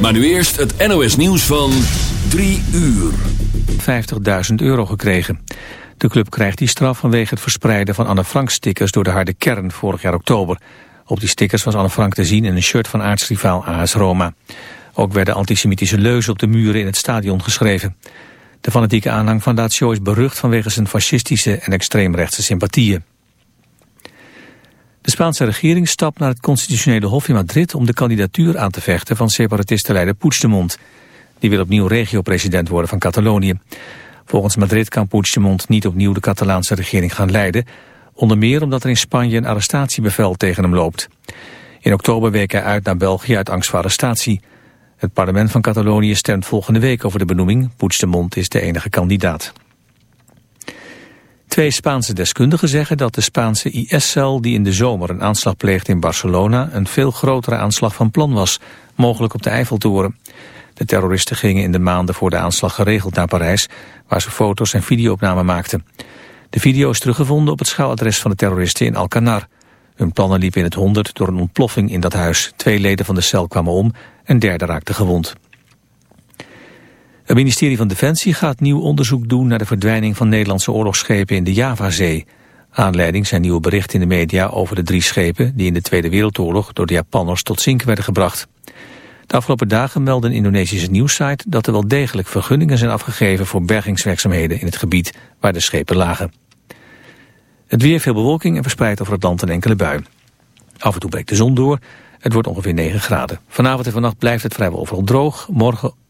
Maar nu eerst het NOS nieuws van 3 uur. 50.000 euro gekregen. De club krijgt die straf vanwege het verspreiden van Anne Frank stickers door de harde kern vorig jaar oktober. Op die stickers was Anne Frank te zien in een shirt van aartsrivaal AS Roma. Ook werden antisemitische leuzen op de muren in het stadion geschreven. De fanatieke aanhang van Lazio is berucht vanwege zijn fascistische en extreemrechtse sympathieën. De Spaanse regering stapt naar het constitutionele hof in Madrid om de kandidatuur aan te vechten van separatistenleider Puigdemont. Die wil opnieuw regio-president worden van Catalonië. Volgens Madrid kan Puigdemont niet opnieuw de Catalaanse regering gaan leiden, onder meer omdat er in Spanje een arrestatiebevel tegen hem loopt. In oktober week hij uit naar België uit angst voor arrestatie. Het parlement van Catalonië stemt volgende week over de benoeming. Puigdemont is de enige kandidaat. Twee Spaanse deskundigen zeggen dat de Spaanse IS-cel die in de zomer een aanslag pleegde in Barcelona een veel grotere aanslag van plan was, mogelijk op de Eiffeltoren. De terroristen gingen in de maanden voor de aanslag geregeld naar Parijs, waar ze foto's en videoopnamen maakten. De video is teruggevonden op het schuiladres van de terroristen in Alcanar. Hun plannen liepen in het honderd door een ontploffing in dat huis. Twee leden van de cel kwamen om, een derde raakte gewond. Het ministerie van Defensie gaat nieuw onderzoek doen naar de verdwijning van Nederlandse oorlogsschepen in de Javazee. Aanleiding zijn nieuwe berichten in de media over de drie schepen die in de Tweede Wereldoorlog door de Japanners tot zinken werden gebracht. De afgelopen dagen meldde een Indonesische nieuwssite dat er wel degelijk vergunningen zijn afgegeven voor bergingswerkzaamheden in het gebied waar de schepen lagen. Het weer veel bewolking en verspreid over het land een enkele bui. Af en toe breekt de zon door. Het wordt ongeveer 9 graden. Vanavond en vannacht blijft het vrijwel overal droog. Morgen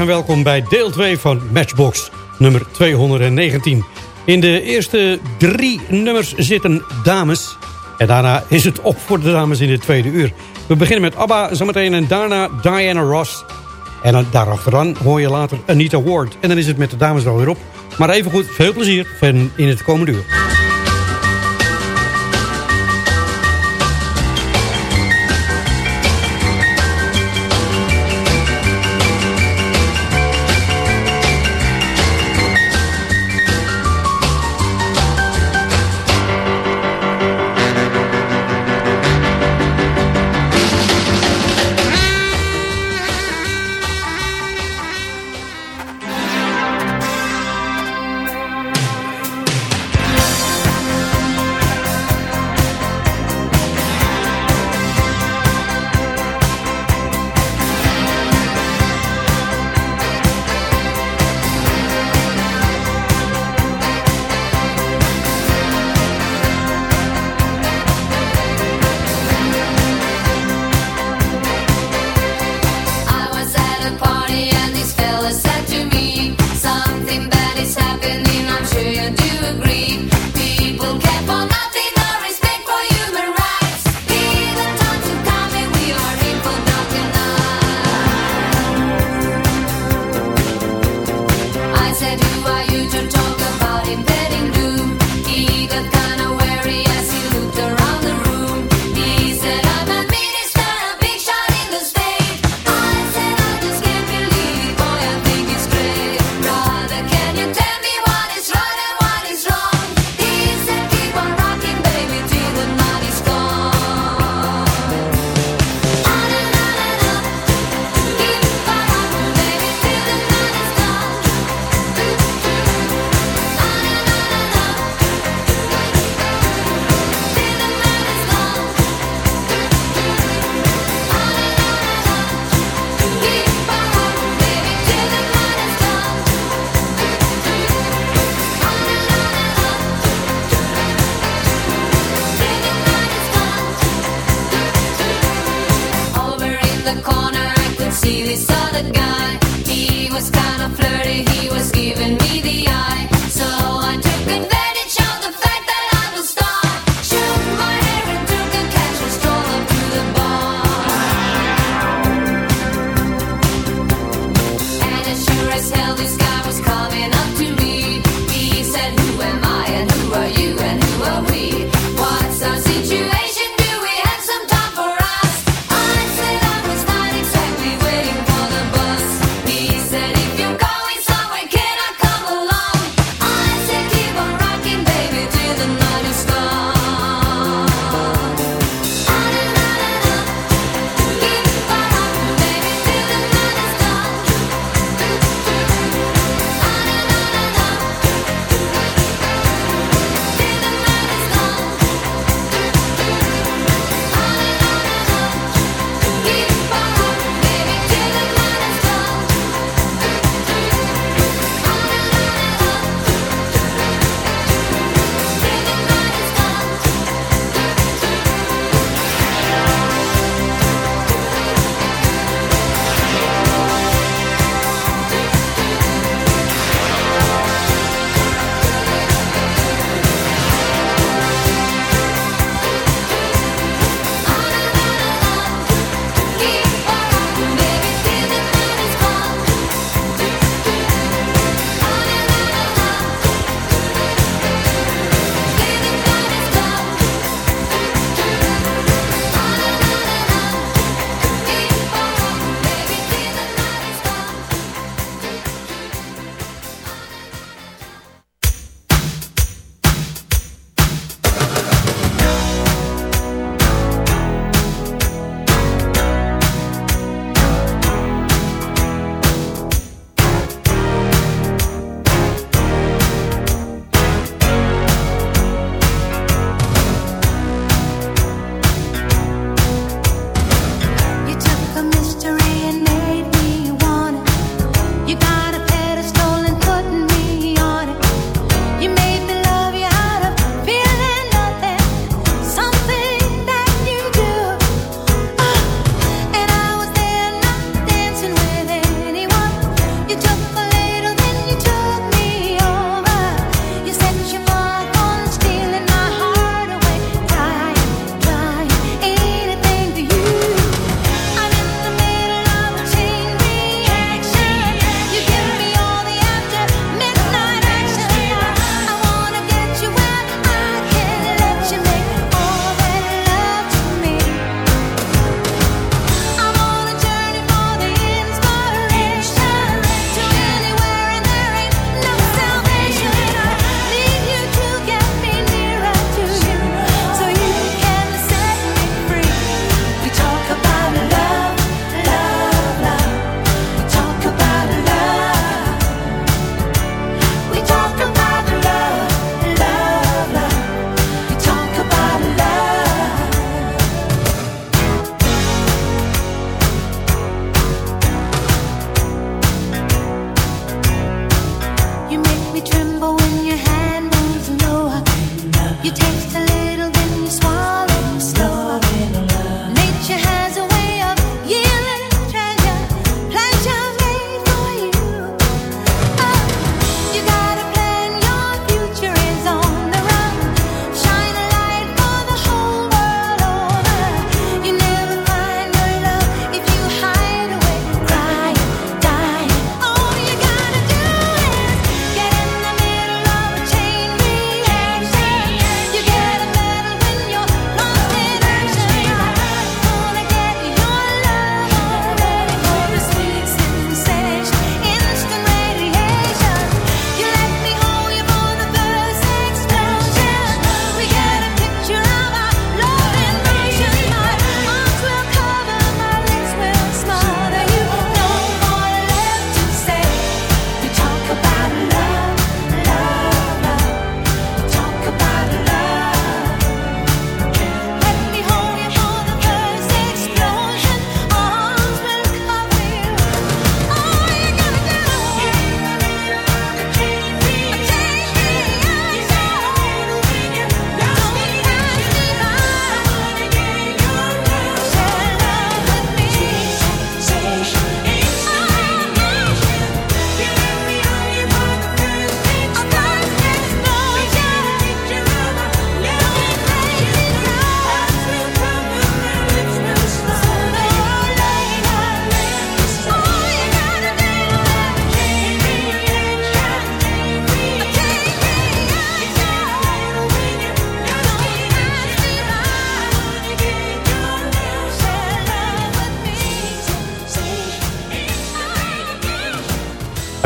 En welkom bij deel 2 van Matchbox nummer 219. In de eerste drie nummers zitten dames. En daarna is het op voor de dames in de tweede uur. We beginnen met ABBA zometeen en daarna Diana Ross. En dan daarachteraan hoor je later Anita Ward. En dan is het met de dames wel weer op. Maar even goed, veel plezier in het komende uur.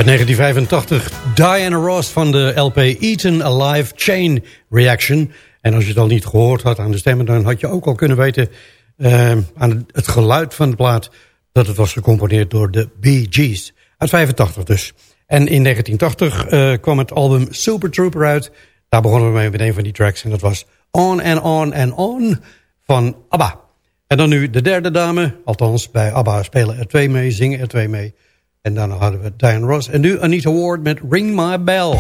Uit 1985 Diana Ross van de LP Eaten Alive Chain Reaction. En als je het al niet gehoord had aan de stemmen... dan had je ook al kunnen weten uh, aan het geluid van de plaat... dat het was gecomponeerd door de Bee Gees. Uit 85 dus. En in 1980 uh, eh, kwam het album Super Trooper uit. Daar begonnen we mee met een van die tracks. En dat was On and On and On van ABBA. En dan nu de derde dame. Althans, bij ABBA spelen er twee mee, zingen er twee mee. En daarna hadden we Diane Ross. En nu Anita Ward met Ring My Bell.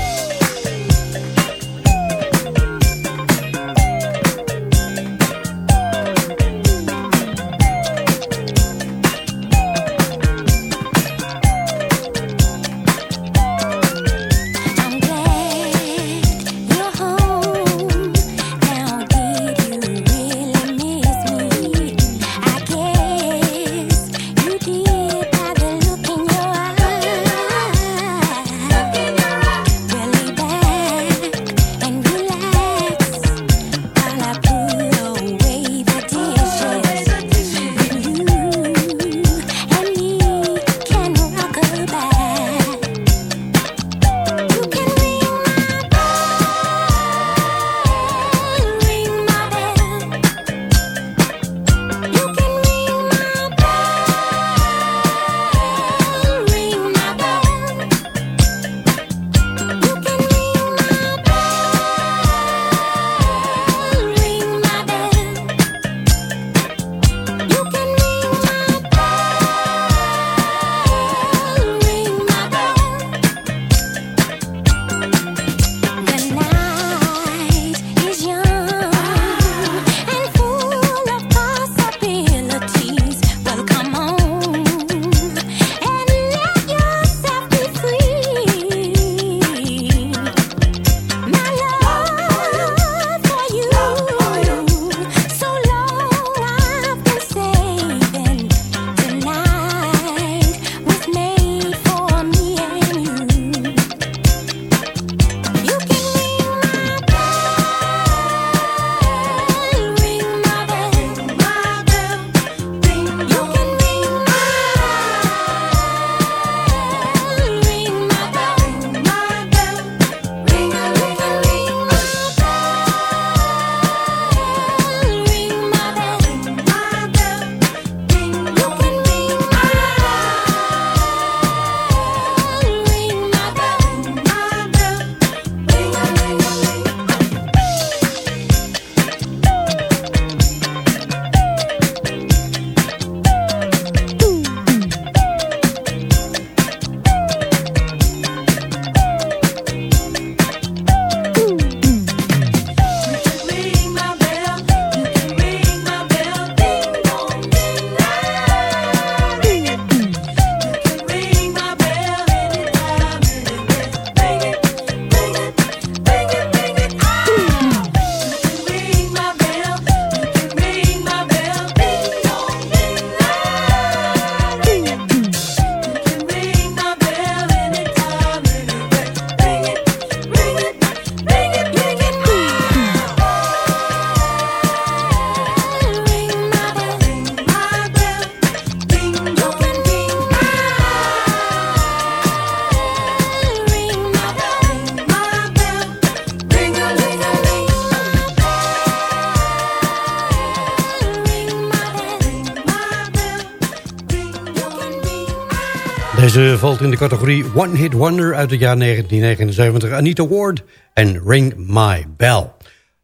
De categorie One Hit Wonder uit het jaar 1979. Anita Ward en Ring My Bell.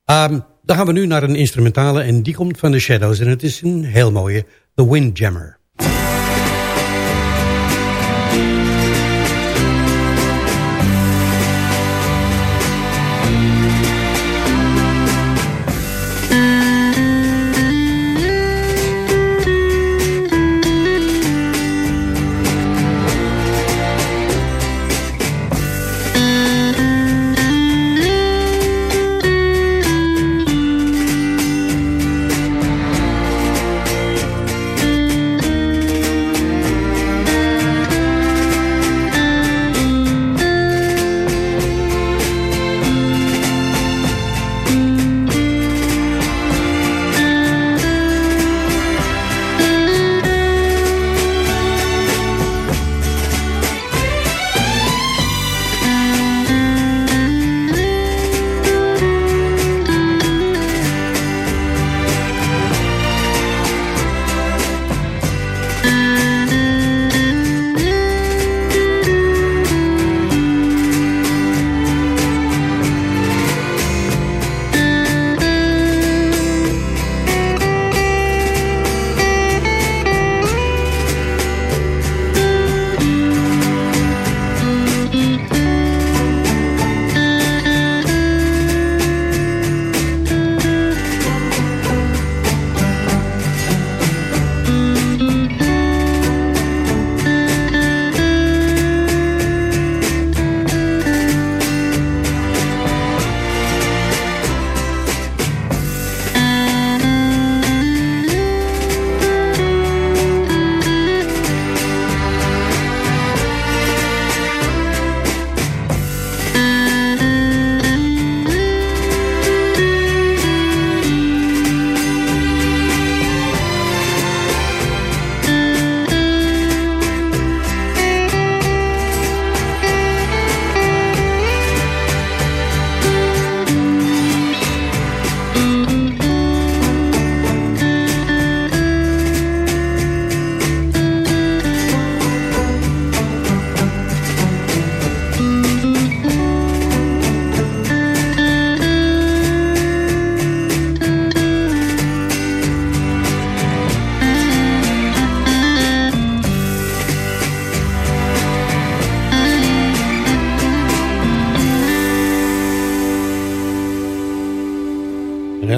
Um, dan gaan we nu naar een instrumentale en die komt van The Shadows. En het is een heel mooie, The Windjammer.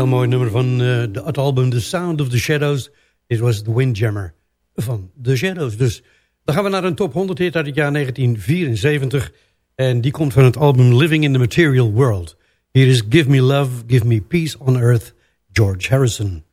Heel mooi nummer van uh, het album The Sound of the Shadows. Dit was The Windjammer van The Shadows. Dus dan gaan we naar een top 100 hit uit het jaar 1974. En die komt van het album Living in the Material World. Hier is Give Me Love, Give Me Peace on Earth, George Harrison.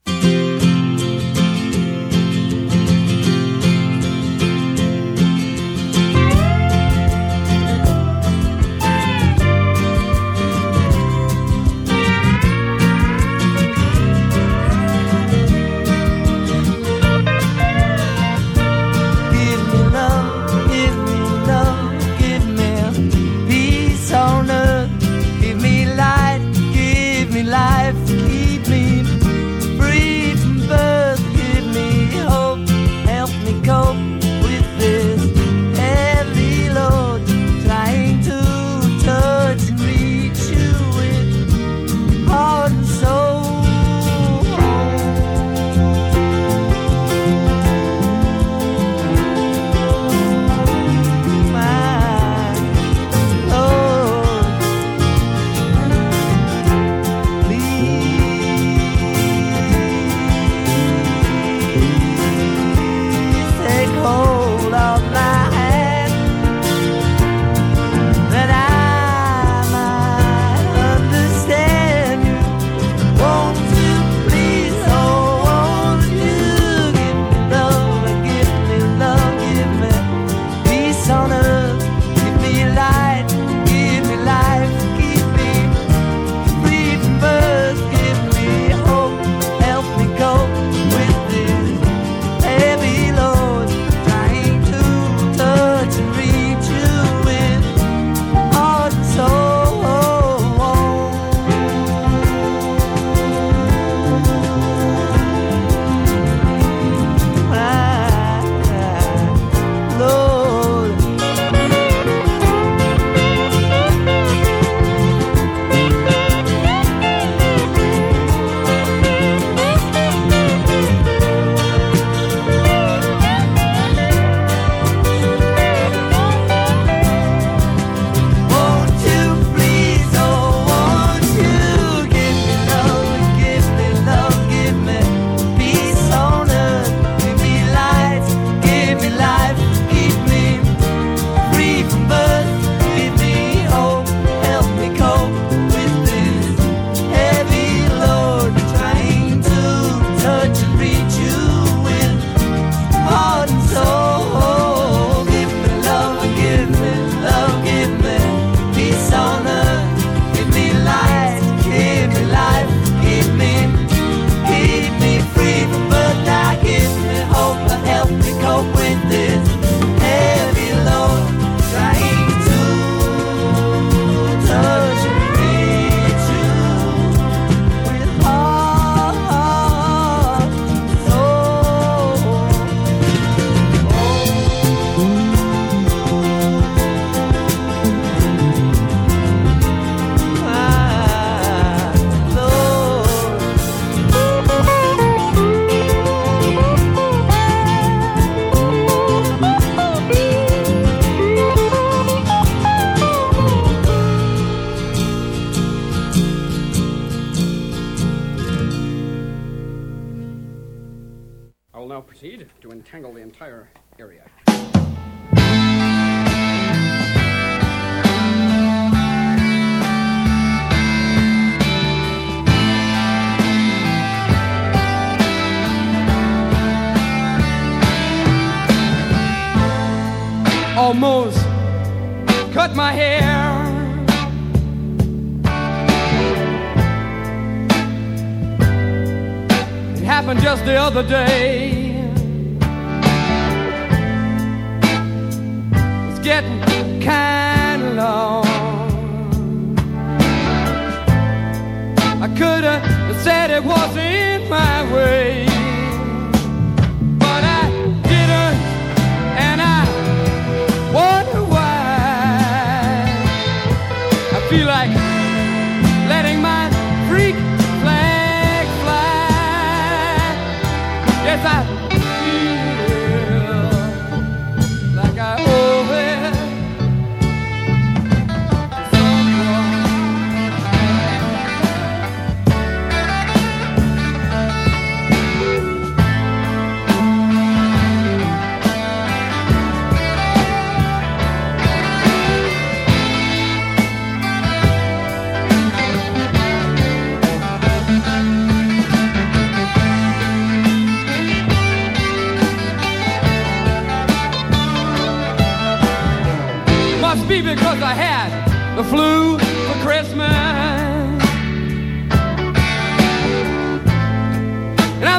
effective to entangle the entire area. Almost cut my hair. It happened just the other day. Getting kind of long. I could have said it wasn't my way. But I didn't, and I wonder why. I feel like letting my freak flag fly. Yes, I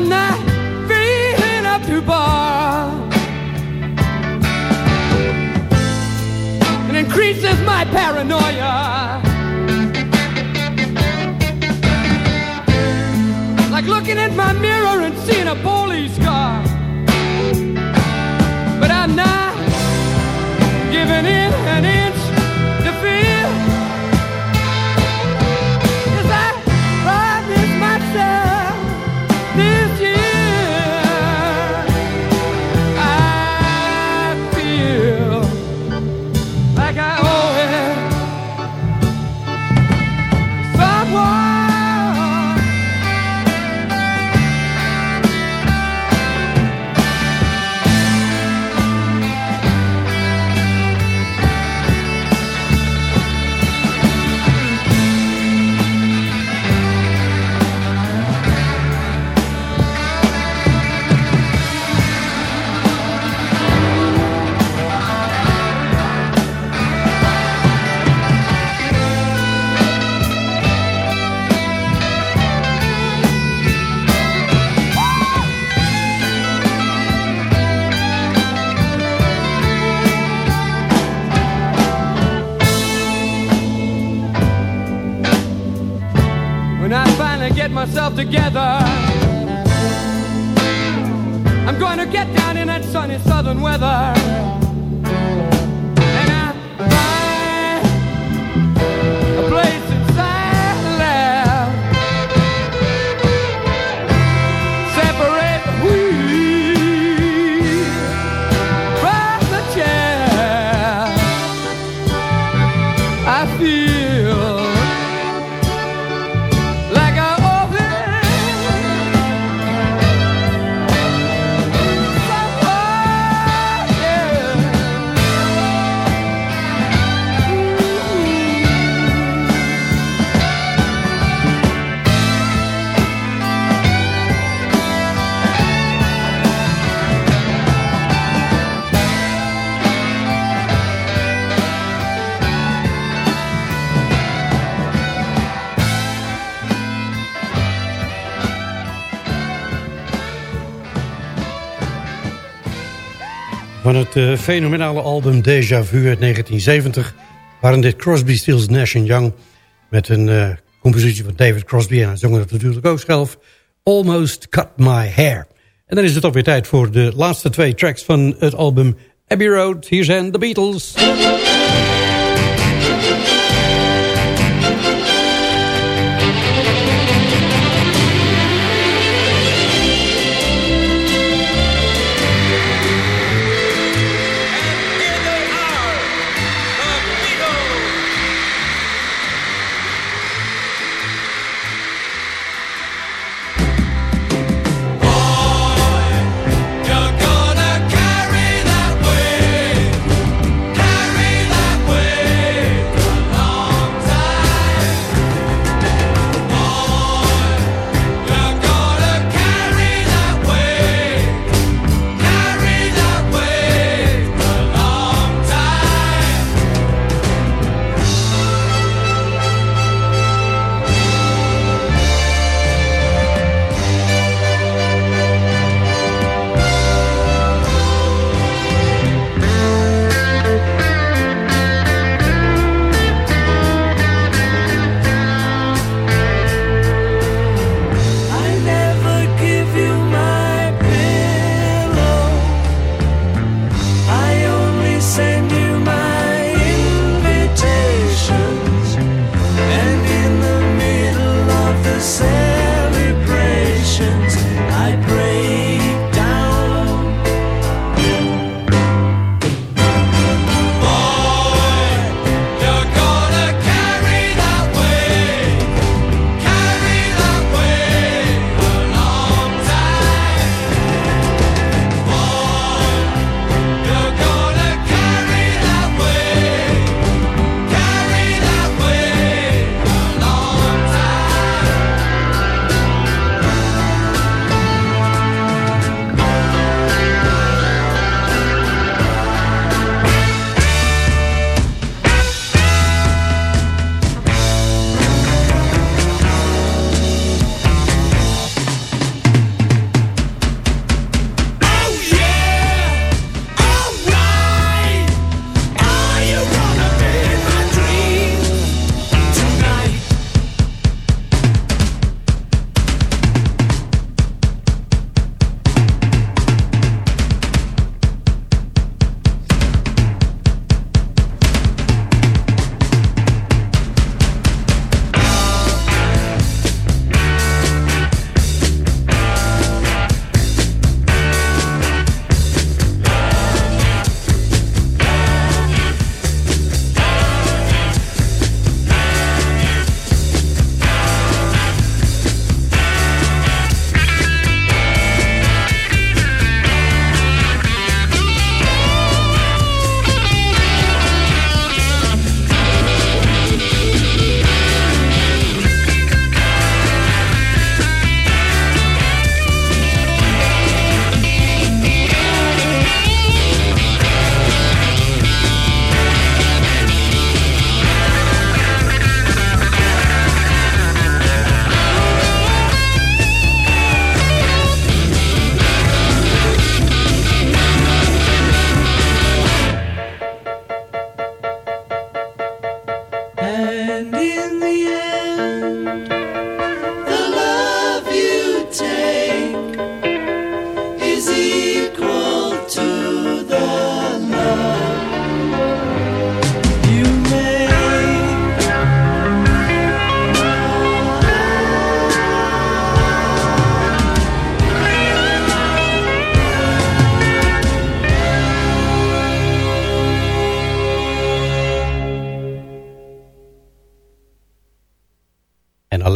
I'm not feeling up to bar. It increases my paranoia. Myself together, I'm going to get down in that sunny southern weather. Het eh, fenomenale album Déjà Vu uit 1970... waren dit Crosby, Stills, Nash Young... met een eh, compositie van David Crosby... en hij zong dat natuurlijk ook zelf... Almost Cut My Hair. En dan is het alweer tijd voor de laatste twee tracks van het album Abbey Road. Hier zijn de Beatles.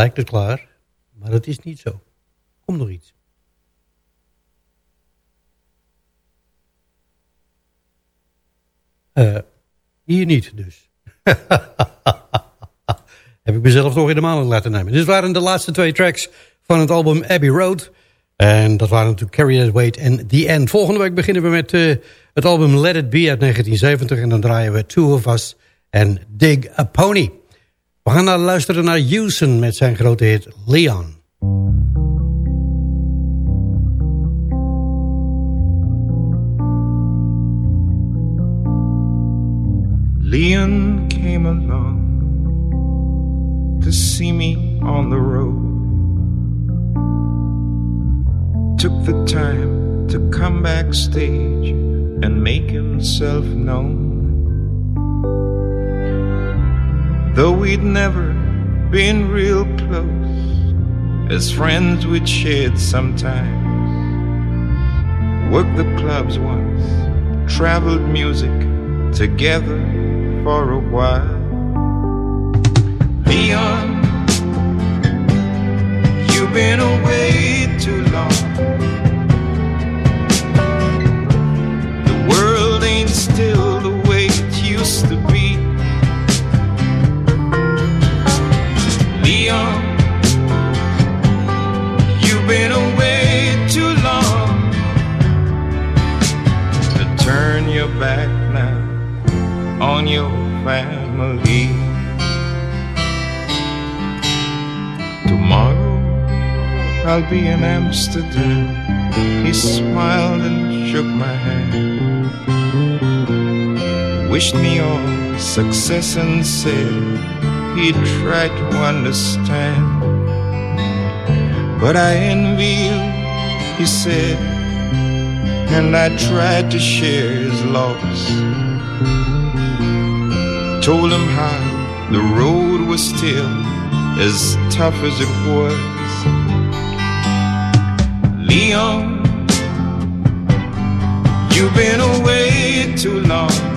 Lijkt het klaar, maar het is niet zo. Komt nog iets. Uh, hier niet dus. Heb ik mezelf toch in de maand laten nemen. Dit waren de laatste twee tracks van het album Abbey Road. En dat waren natuurlijk Carry That Weight en The End. Volgende week beginnen we met uh, het album Let It Be uit 1970. En dan draaien we Two of Us en Dig a Pony. We gaan naar luisteren naar Houston met zijn grote hit Leon. Leon came along to see me on the road. Took the time to come backstage and make himself known. Though we'd never been real close, as friends we'd shared sometimes. Worked the clubs once, traveled music together for a while. Leon, you've been away too long. The world ain't still the way it used to be. Back now on your family. Tomorrow I'll be in Amsterdam. He smiled and shook my hand. Wished me all success and said he'd try to understand. But I envy you, he said, and I tried to share his loss. Told him how the road was still as tough as it was. Leon, you've been away too long.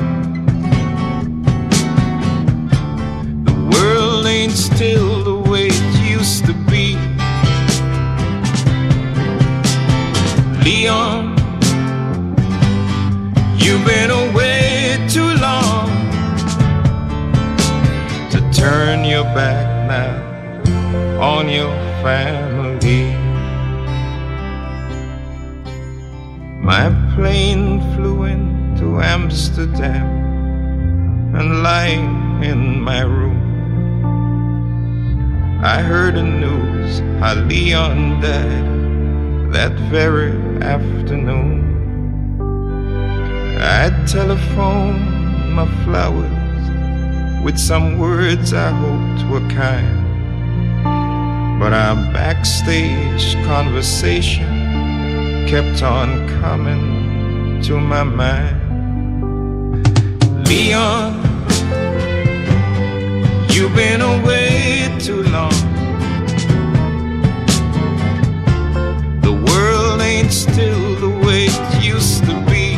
Back now on your family. My plane flew into Amsterdam and lying in my room. I heard the news how Leon died that very afternoon. I telephoned my flowers with some words I hoped were kind. But our backstage conversation kept on coming to my mind. Leon, you've been away too long. The world ain't still the way it used to be.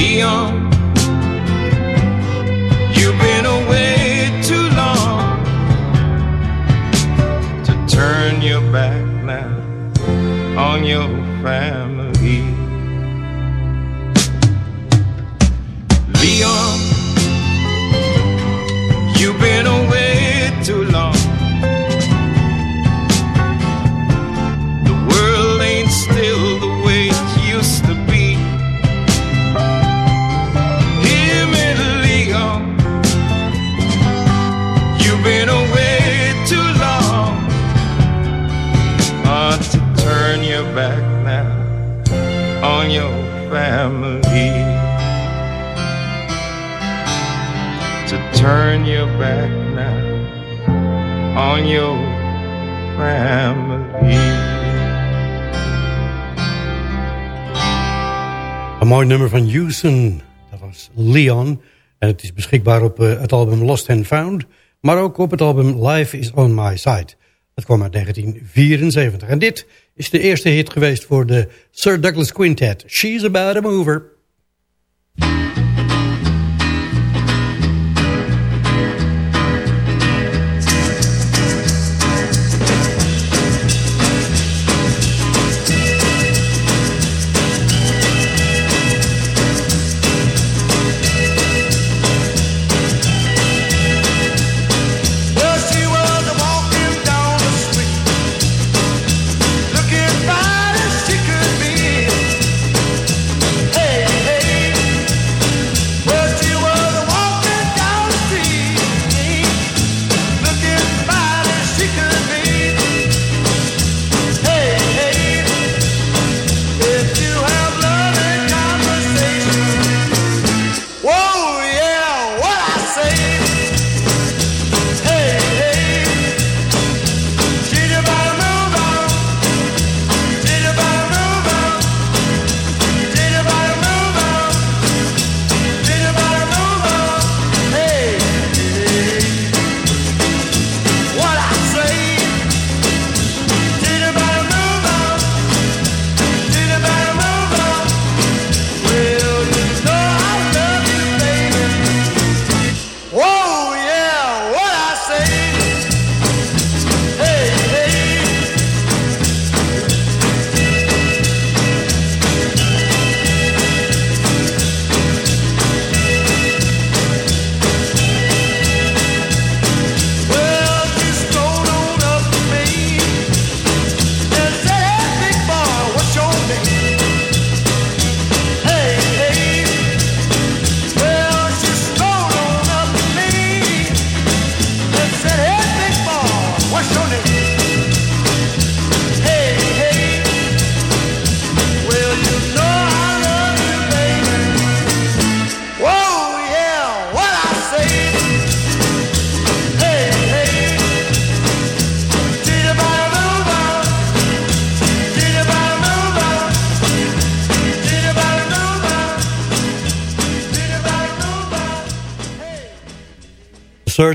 Leon, on your family. Back now on your family. To turn your back now on your family. Een mooi nummer van Houston. Dat was Leon. En het is beschikbaar op uh, het album Lost and Found. Maar ook op het album Life is on My Side. Dat kwam uit 1974. En dit is de eerste hit geweest voor de Sir Douglas Quintet. She's about a mover.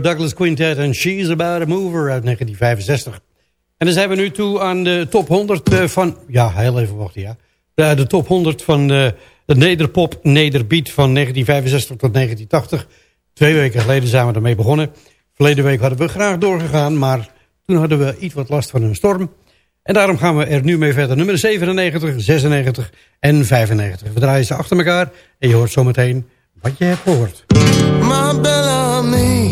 Douglas Quintet en She's About a Mover uit 1965. En dan zijn we nu toe aan de top 100 eh, van... Ja, heel even wachten, ja. De, top 100 van de, de Nederpop Nederbeat van 1965 tot 1980. Twee weken geleden zijn we ermee begonnen. Verleden week hadden we graag doorgegaan, maar toen hadden we iets wat last van een storm. En daarom gaan we er nu mee verder. Nummer 97, 96 en 95. We draaien ze achter elkaar en je hoort zometeen wat je hebt gehoord. My Bellamy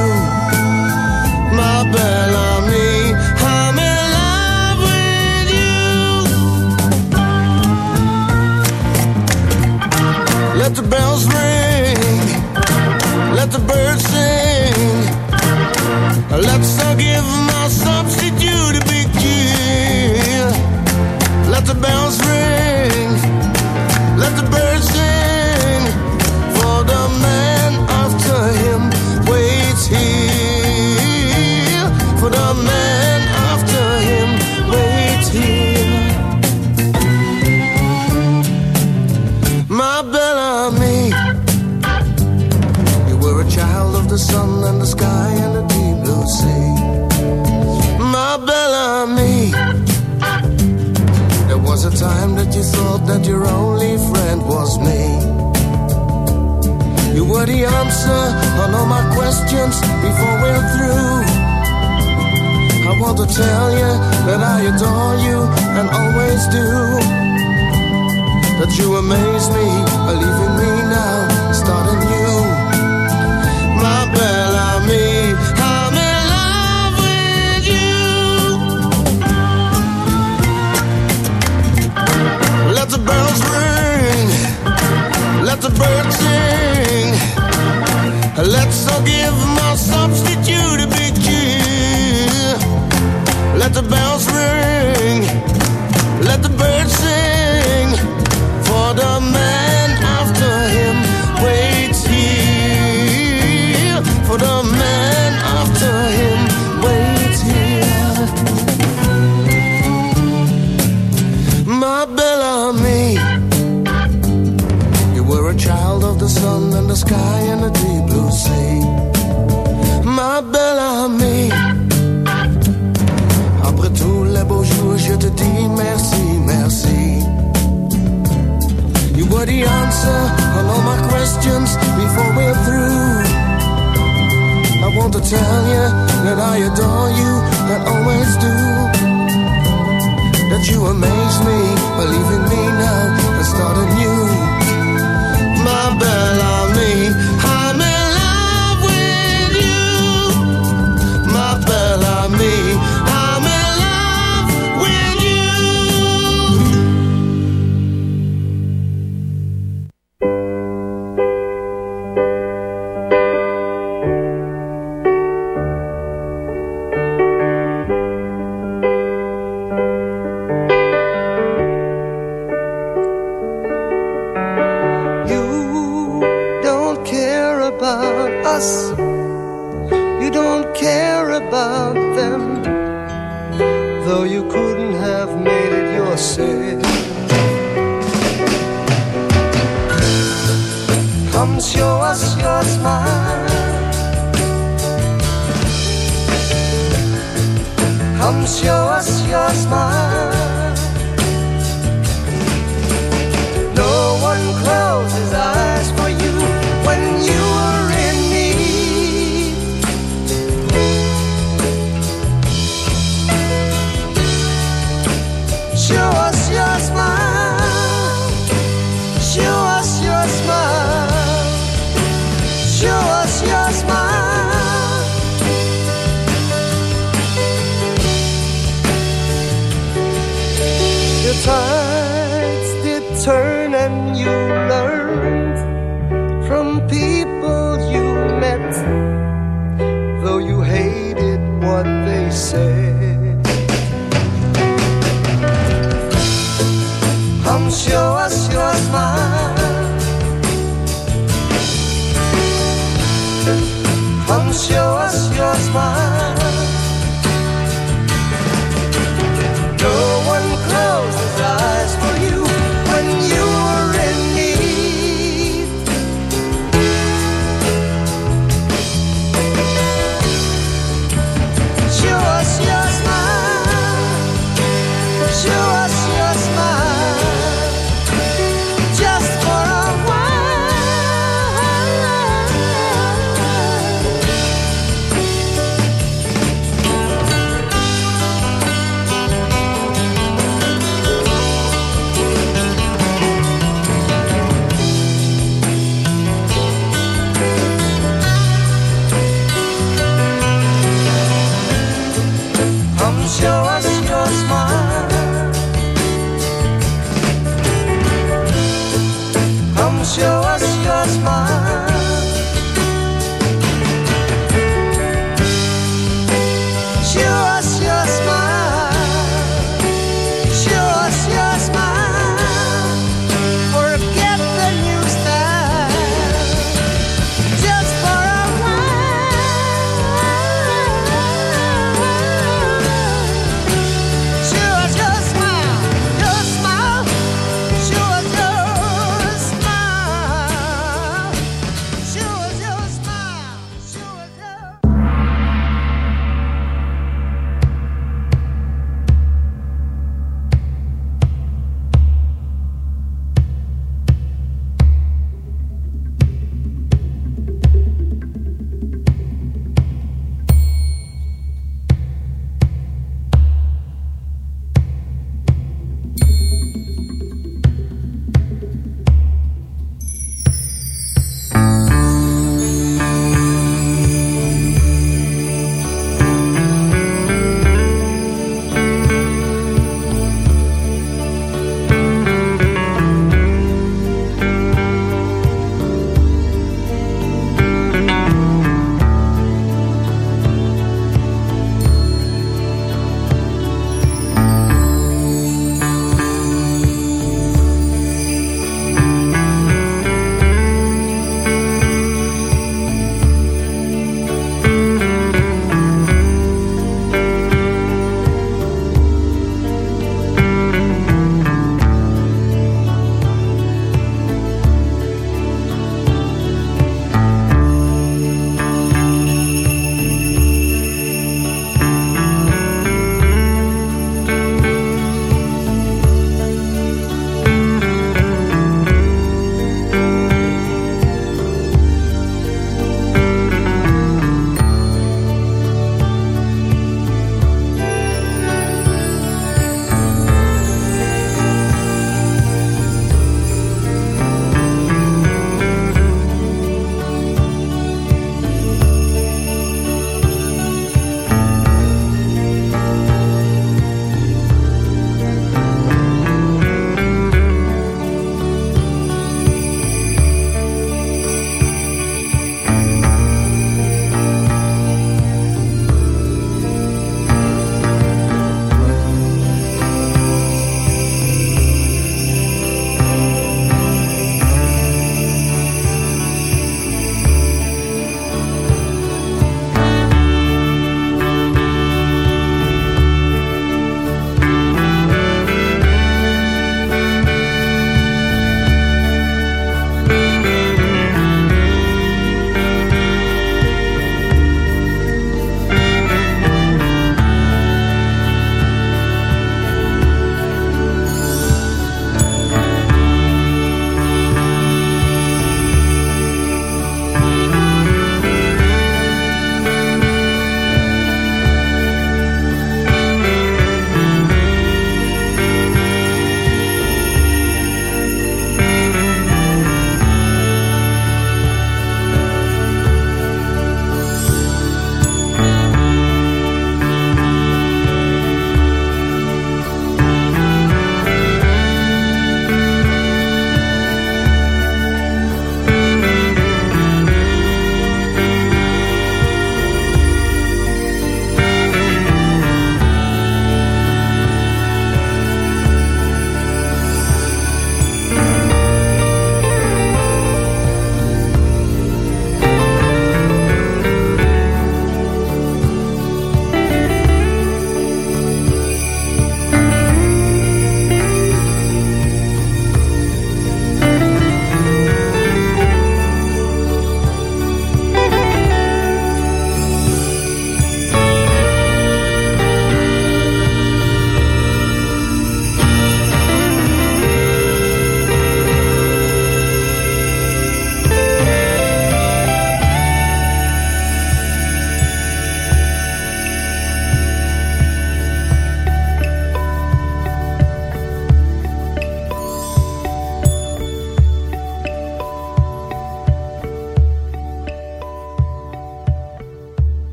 Let the bells ring, let the birds sing. Let's give my substitute a big. Let the bells ring, questions before we're through. I want to tell you that I adore you and always do. That you amaze me, believing me now, starting new. My Bellamy, I'm in love with you. Let the bells ring, let the birds sing. Let's all give my substitute a big cheer. Let the bells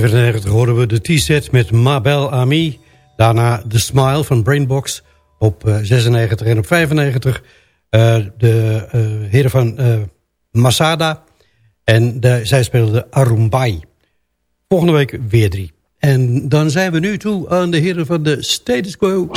97 horen we de T-set met Mabel Ami. Daarna The Smile van Brainbox op 96 en op 95 uh, de uh, heren van Masada. En de, zij speelden Arumbai. Volgende week weer drie. En dan zijn we nu toe aan de heren van de Status Quo.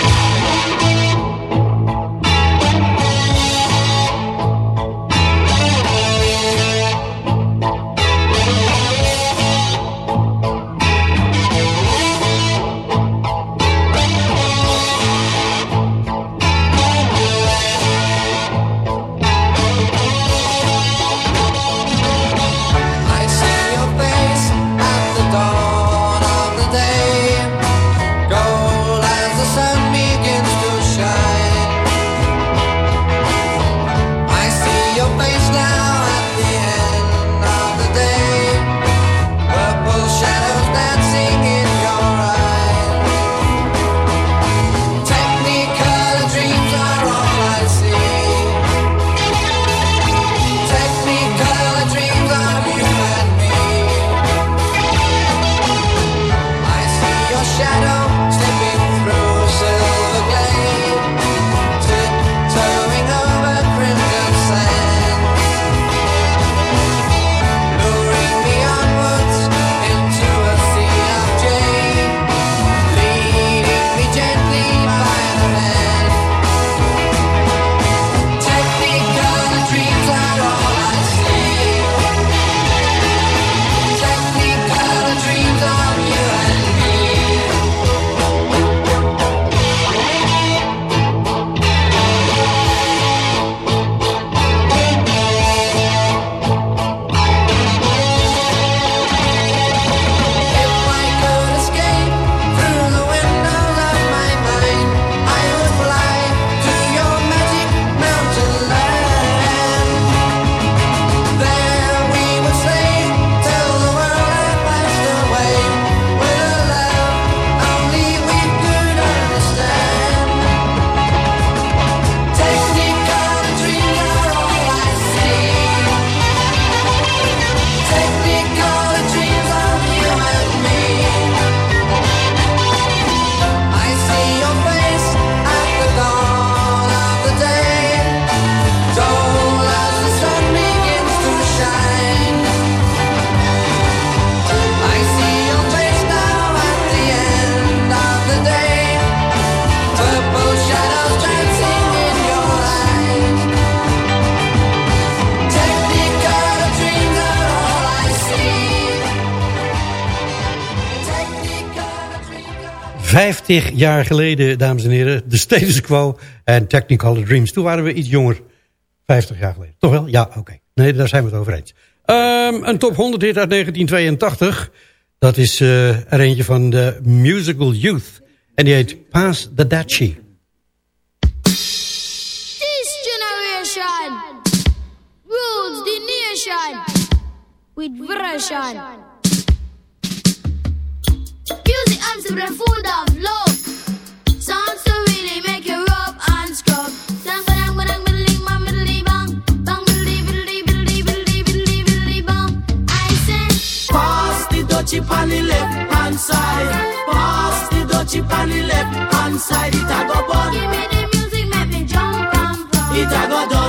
Jaar geleden, dames en heren. De Status Quo en Technicolor Dreams. Toen waren we iets jonger. 50 jaar geleden. Toch wel? Ja, oké. Nee, daar zijn we het over eens. Um, een top 100 hit uit 1982. Dat is uh, er eentje van de Musical Youth. En die heet Pass the Dachi. This generation rules the nation with version. Music arms to the food of love. Songs to really make you rub and scrub. Dang, dang, dang, middly, bang, middly, bang. Bang, middly, middly, middly, middly, middly, middly, bang. I say, Pass the dutchie on the left hand side. Pass the dutchie on the left hand side. It a go bun. give me the music, make me jump and pump. It a go done.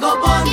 go born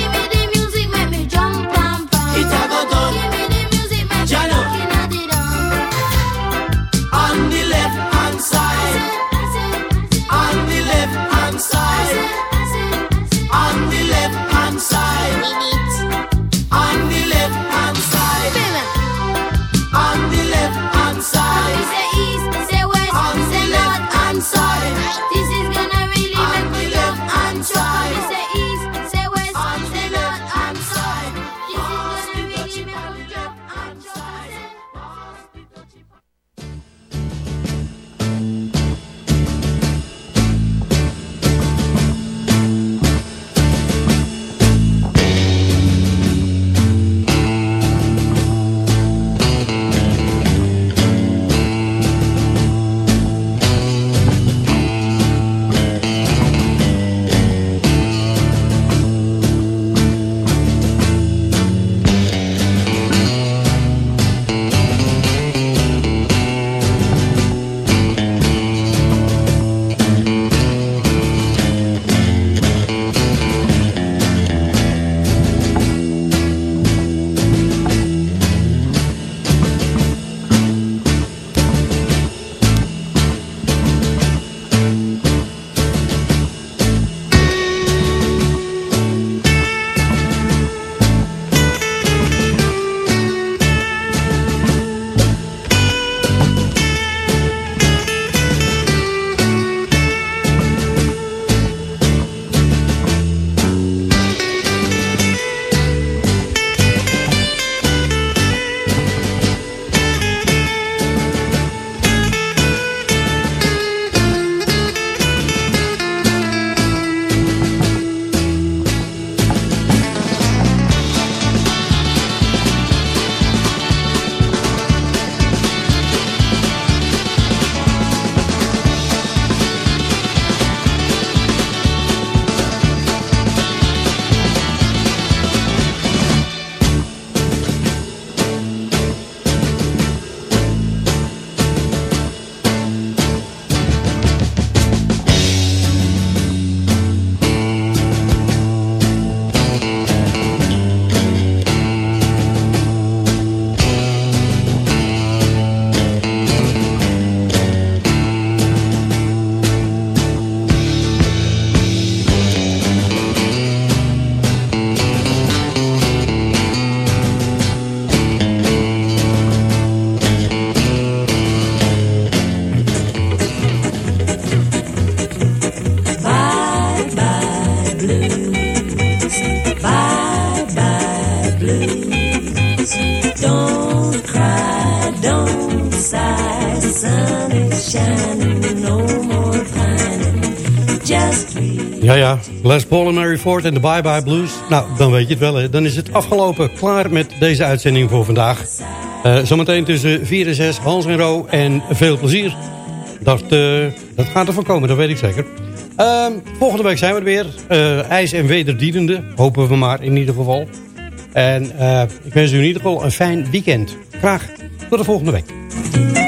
En de Bye Bye Blues. Nou, dan weet je het wel. Hè. Dan is het afgelopen. Klaar met deze uitzending voor vandaag. Eh, zometeen tussen 4 en 6 Hans en Ro. En veel plezier. Dat, eh, dat gaat er van komen, dat weet ik zeker. Ehm, volgende week zijn we er weer. Eh, ijs en wederdienende. Hopen we maar in ieder geval. En ik wens u in ieder geval een fijn weekend. Graag tot de volgende week.